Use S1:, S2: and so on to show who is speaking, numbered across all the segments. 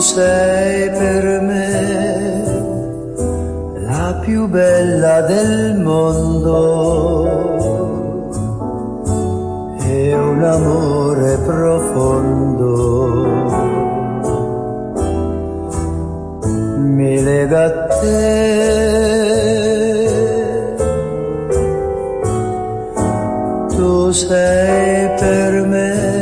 S1: sei per me la più bella del mondo e un amore profondo mi lega a te. Tu sei per me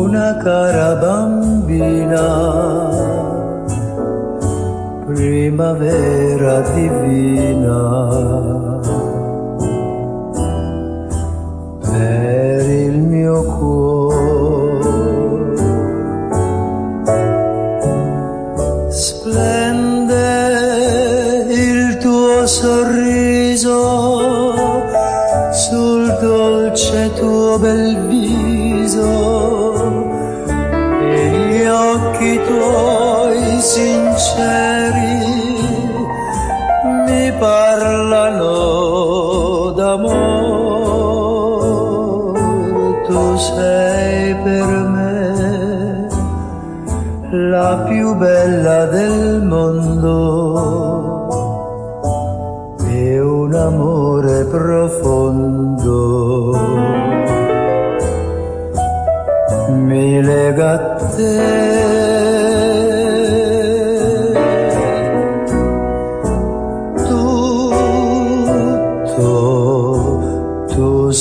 S1: una cara bambina, primavera divina. Per il mio cuore. Splende il tuo sorriso sul dolce tuo bel viso occhi tuoi sinceri mi parlano d'amore, tu sei per me la più bella del mondo e un amore profondo mi lega a te. Tutto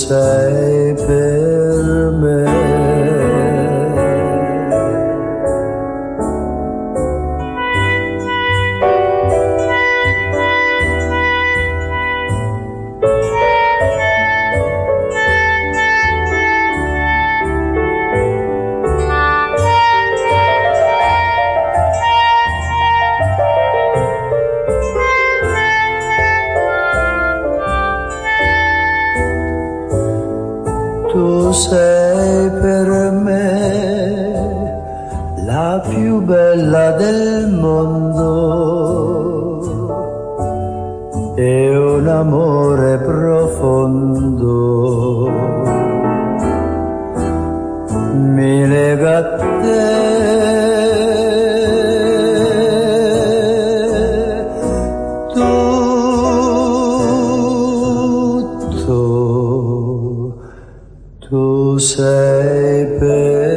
S1: Sei per me la più bella del mondo. E un amore profondo to say,